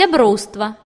сяброўства